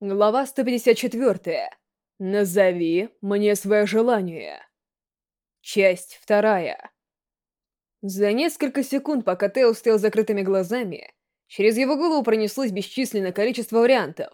Глава 154. Назови мне свое желание. Часть вторая. За несколько секунд, пока Тео стоял закрытыми глазами, через его голову пронеслось бесчисленное количество вариантов.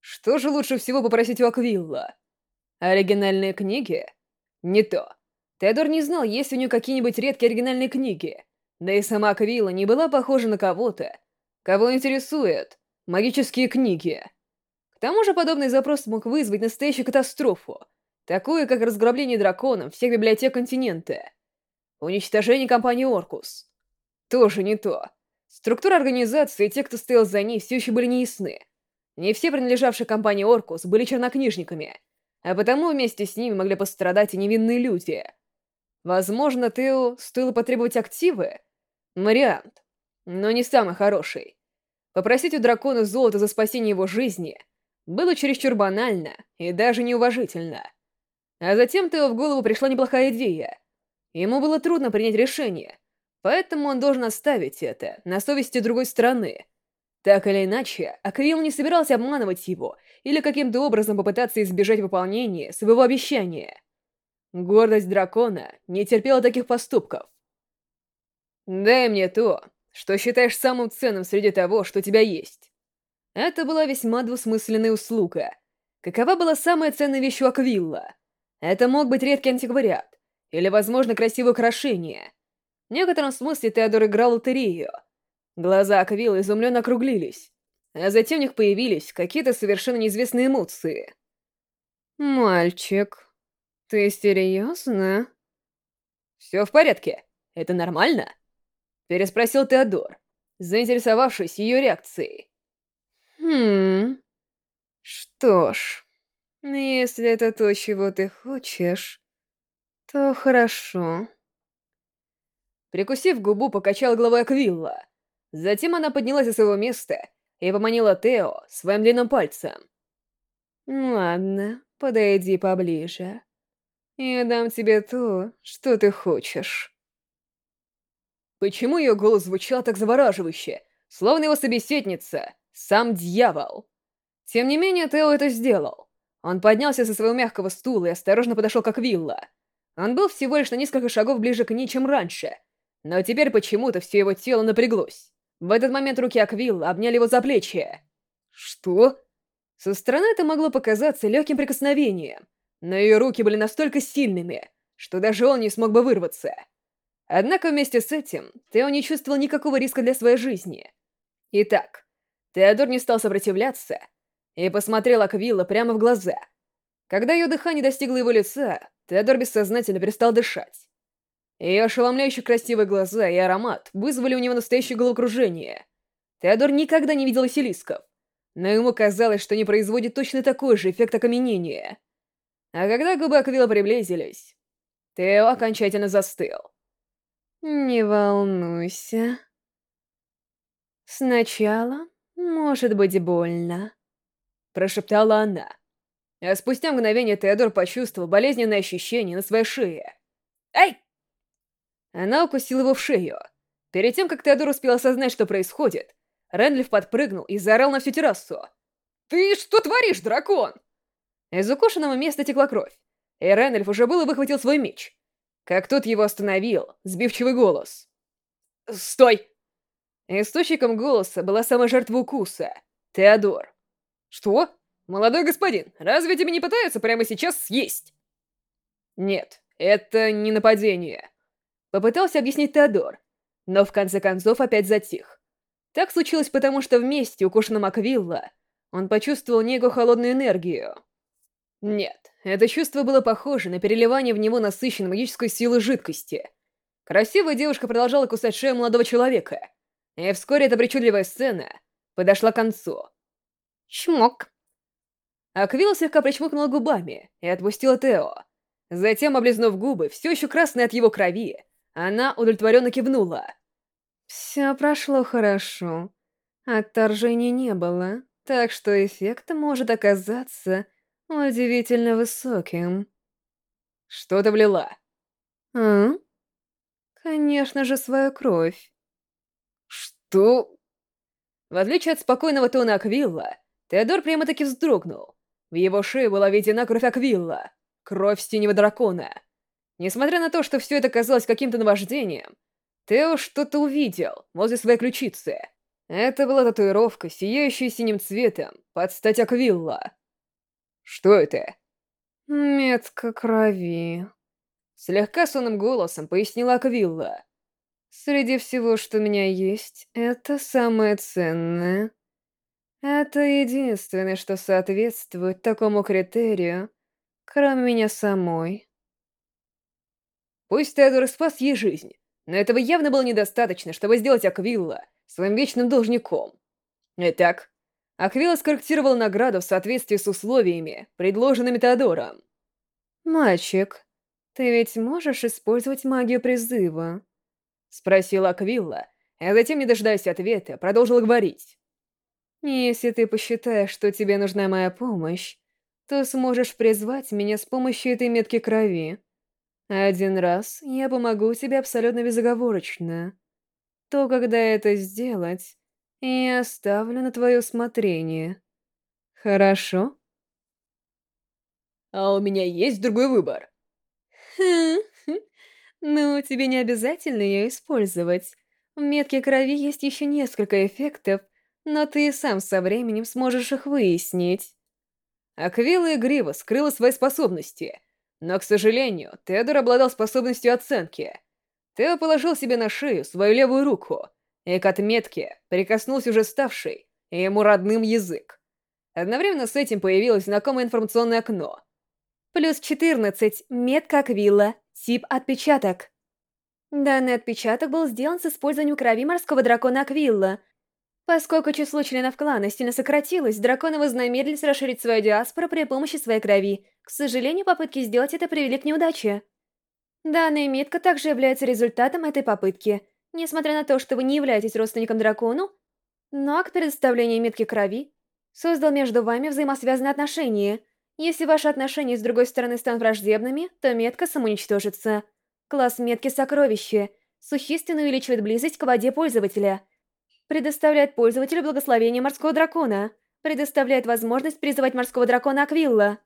Что же лучше всего попросить у Аквилла? Оригинальные книги? Не то. Теодор не знал, есть у него какие-нибудь редкие оригинальные книги. Да и сама Аквилла не была похожа на кого-то. Кого интересует? Магические книги. К тому же подобный запрос мог вызвать настоящую катастрофу, такую как разграбление драконом всех библиотек континента. Уничтожение компании «Оркус». Тоже не то. Структура организации и те, кто стоял за ней, все еще были неясны. Не все принадлежавшие компании «Оркус» были чернокнижниками, а потому вместе с ними могли пострадать и невинные люди. Было чересчур банально и даже неуважительно. А затем Тео в голову пришла неплохая идея. Ему было трудно принять решение, поэтому он должен оставить это на совести другой стороны. Так или иначе, Акриил не собирался обманывать его или каким-то образом попытаться избежать выполнения своего обещания. Гордость дракона не терпела таких поступков. «Дай мне то, что считаешь самым ценным среди того, что у тебя есть». Это была весьма двусмысленная услуга. Какова была самая ценная вещь у Аквилла? Это мог быть редкий антиквариат. Или, возможно, красивое украшение. В некотором смысле Теодор играл лотерею. Глаза Аквилла изумленно округлились. А затем в них появились какие-то совершенно неизвестные эмоции. «Мальчик, ты серьезно?» «Все в порядке. Это нормально?» Переспросил Теодор, заинтересовавшись ее реакцией. Хм... Что ж, если это то, чего ты хочешь, то хорошо. Прикусив губу, покачал головой Аквилла. Затем она поднялась со своего места и поманила Тео своим длинным пальцем. «Ладно, подойди поближе. Я дам тебе то, что ты хочешь». Почему ее голос звучал так завораживающе, словно его собеседница сам дьявол. Тем не менее, Тео это сделал. Он поднялся со своего мягкого стула и осторожно подошел к Аквилла. Он был Теодор не стал сопротивляться и посмотрел Аквилла прямо в глаза. Когда ее дыхание достигло его лица, Теодор бессознательно перестал дышать. Ее ошеломляющие красивые глаза и аромат вызвали у него настоящее головокружение. Теодор никогда не видел василисков, но ему казалось, что не производит точно такой же эффект окаменения. А когда губы Аквила приблизились, Тео окончательно застыл. «Не волнуйся. Сначала может быть, больно. Прошептала она. А спустя мгновение Теодор почувствовал болезненное ощущение на своей шее. «Ай!» Она укусила его в шею. Перед тем, как Теодор успел осознать, что происходит, Ренлиф подпрыгнул и заорал на всю террасу. «Ты что творишь, дракон?» Из укушенного места текла кровь, и Ренлиф уже было выхватил свой меч. Как тут его остановил, сбивчивый голос. «Стой! Источником голоса была сама жертва укуса — Теодор. «Что? Молодой господин, разве тебе не пытаются прямо сейчас съесть?» «Нет, это не нападение», — попытался объяснить Теодор, но в конце концов опять затих. Так случилось потому, что вместе укушенным Аквилла он почувствовал некую холодную энергию. Нет, это чувство было похоже на переливание в него насыщенной магической силы жидкости. Красивая девушка продолжала кусать шею молодого человека — и Вскоре эта причудливая сцена подошла к концу. «Чмок!» Аквилл слегка причмокнула губами и отпустила Тео. Затем, облизнув губы, все еще красные от его крови, она удовлетворенно кивнула. «Все прошло хорошо. Отторжения не было, так что эффект может оказаться удивительно высоким». «Что ты влила?» «А? Конечно же, свою кровь. «Что?» В отличие от спокойного тона Среди всего, что у меня есть, это самое ценное. Это единственное, что соответствует такому критерию, кроме меня самой. Пусть Теодор спас ей жизнь, но этого явно было недостаточно, чтобы сделать Аквилла своим вечным должником. Итак, Аквилла скорректировал награду в соответствии с условиями, предложенными Теодором. «Мальчик, ты ведь можешь использовать магию призыва?» Спросила Аквилла, а затем, не дожидаясь ответа, продолжила говорить. «Если ты посчитаешь, что тебе нужна моя помощь, то сможешь призвать меня с помощью этой метки крови. Один раз я помогу тебе абсолютно безоговорочно. То, когда это сделать, я оставлю на твое усмотрение. Хорошо?» «А у меня есть другой выбор». «Хм, ну, тебе не обязательно ее использовать. В метке крови есть еще несколько эффектов, но ты и сам со временем сможешь их выяснить. Аквила игриво скрыла свои способности, но, к сожалению, Тедор обладал способностью оценки. Тео положил себе на шею свою левую руку, и к отметке прикоснулся уже ставший ему родным язык. Одновременно с этим появилось знакомое информационное окно — Плюс 14, метка Аквилла, тип отпечаток. Данный отпечаток был сделан с использованием крови морского дракона Аквилла. Поскольку число членов клана сильно сократилось, драконы вознамерились расширить свою диаспору при помощи своей крови. К сожалению, попытки сделать это привели к неудаче. Данная метка также является результатом этой попытки — Несмотря на то, что вы не являетесь родственником дракону, но акт предоставления метки крови создал между вами взаимосвязанные отношения. Если ваши отношения с другой стороны станут враждебными, то метка самоуничтожится. Класс метки «Сокровище» существенно увеличивает близость к воде пользователя. Предоставляет пользователю благословение морского дракона. Предоставляет возможность призывать морского дракона Аквилла.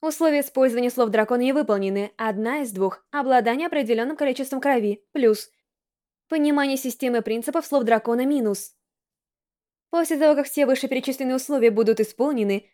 Условия использования слов дракона не выполнены. Одна из двух – обладание определенным количеством крови, плюс Понимание системы принципов слов дракона минус. После того, как все вышеперечисленные условия будут исполнены, вы получите возможность три раза в день использовать слово дракона. Поначалу ты спокойно читал информационное окно, но вскоре его начал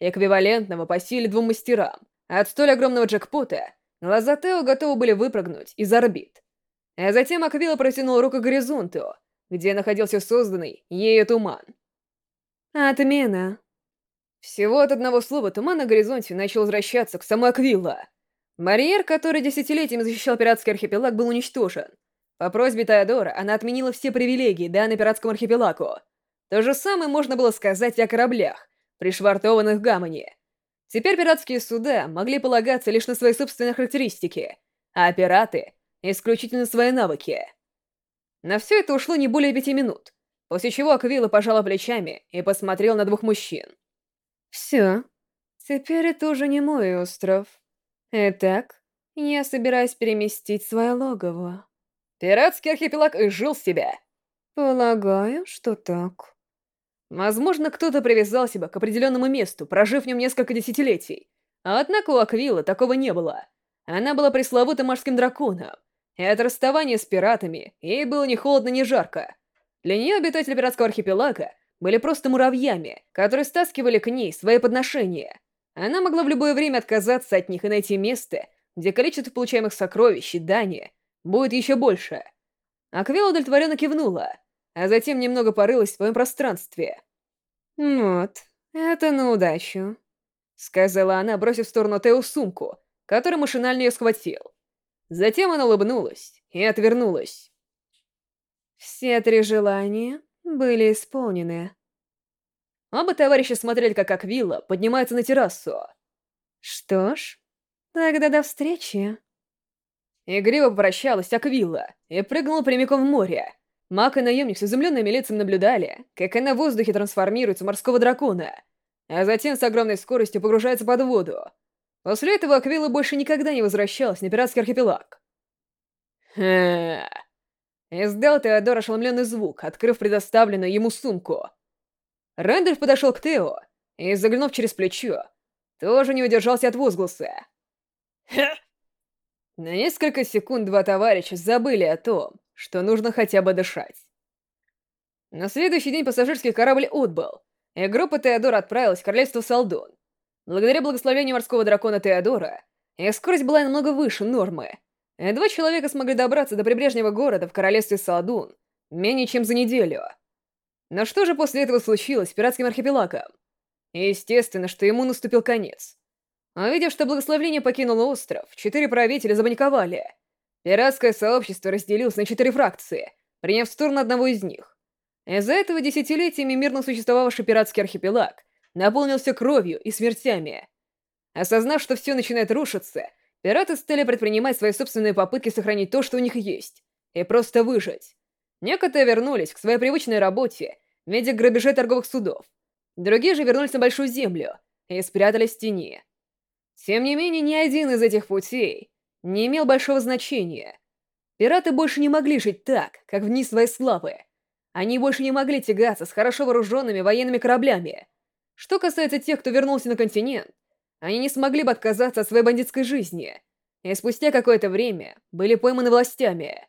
эквивалентного по силе двум мастерам. А от столь огромного джекпота глаза Тео готовы были выпрыгнуть из орбит. А затем Аквила протянул руку к горизонту, где находился созданный ею туман. «Отмена!» Всего от одного слова туман на горизонте начал возвращаться к самой Аквилла. Барьер, который десятилетиями защищал пиратский архипелаг, был уничтожен. По просьбе Теодора она отменила все привилегии, данные пиратскому архипелагу. То же самое можно было сказать и о кораблях, пришвартованных к гамане. Теперь пиратские суда могли полагаться лишь на свои собственные характеристики, а пираты — исключительно свои навыки. На все это ушло не более пяти минут, после чего Аквила пожала плечами и посмотрел на двух мужчин. «Все. Теперь это уже не мой остров. Итак, я собираюсь переместить свое логово». Пиратский архипелаг изжил себя. «Полагаю, что так». Возможно, кто-то привязал себя к определенному месту, прожив в нем несколько десятилетий. А однако у Аквилла такого не было. Она была пресловутым морским драконом. И от расставания с пиратами ей было ни холодно, ни жарко. Для нее обитатели пиратского архипелага были просто муравьями, которые стаскивали к ней свои подношения. Она могла в любое время отказаться от них и найти место, где количество получаемых сокровищ и дани будет еще больше. Аквилла удовлетворенно кивнула — а затем немного порылась в своем пространстве. «Вот, это на удачу», — сказала она, бросив в сторону Тео сумку, который машинально ее схватил. Затем она улыбнулась и отвернулась. Все три желания были исполнены. Оба товарища смотрели, как Аквилла поднимается на террасу. «Что ж, тогда до встречи». Игриво попрощалась Аквилла и прыгнула прямиком в море, Мак и наемник с изумленным лицом наблюдали, как она в воздухе трансформируется в морского дракона, а затем с огромной скоростью погружается под воду. После этого Аквила больше никогда не возвращалась на пиратский архипелаг. Ха. Издал Теодор ошеломленный звук, открыв предоставленную ему сумку. Рэндольф подошел к Тео и, заглянув через плечо, тоже не удержался от возгласа. Ха! На несколько секунд два товарища забыли о том, что нужно хотя бы дышать. На следующий день пассажирский корабль отбыл, и группа Теодора отправилась в королевство Салдон. Благодаря благословению морского дракона Теодора, их скорость была намного выше нормы, и два человека смогли добраться до прибрежнего города в королевстве Салдон менее чем за неделю. Но что же после этого случилось с пиратским архипелагом? Естественно, что ему наступил конец. Увидев, что благословение покинуло остров, четыре правителя запаниковали — Пиратское сообщество разделилось на четыре фракции, приняв сторону одного из них. Из-за этого десятилетиями мирно существовавший пиратский архипелаг наполнился кровью и смертями. Осознав, что все начинает рушиться, пираты стали предпринимать свои собственные попытки сохранить то, что у них есть, и просто выжить. Некоторые вернулись к своей привычной работе в виде грабежей торговых судов. Другие же вернулись на Большую Землю и спрятались в тени. Тем не менее, ни один из этих путей не имел большого значения. Пираты больше не могли жить так, как в дни своей славы. Они больше не могли тягаться с хорошо вооруженными военными кораблями. Что касается тех, кто вернулся на континент, они не смогли бы отказаться от своей бандитской жизни, и спустя какое-то время были пойманы властями.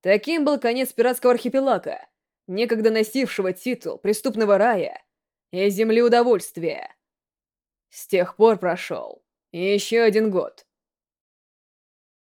Таким был конец пиратского архипелага, некогда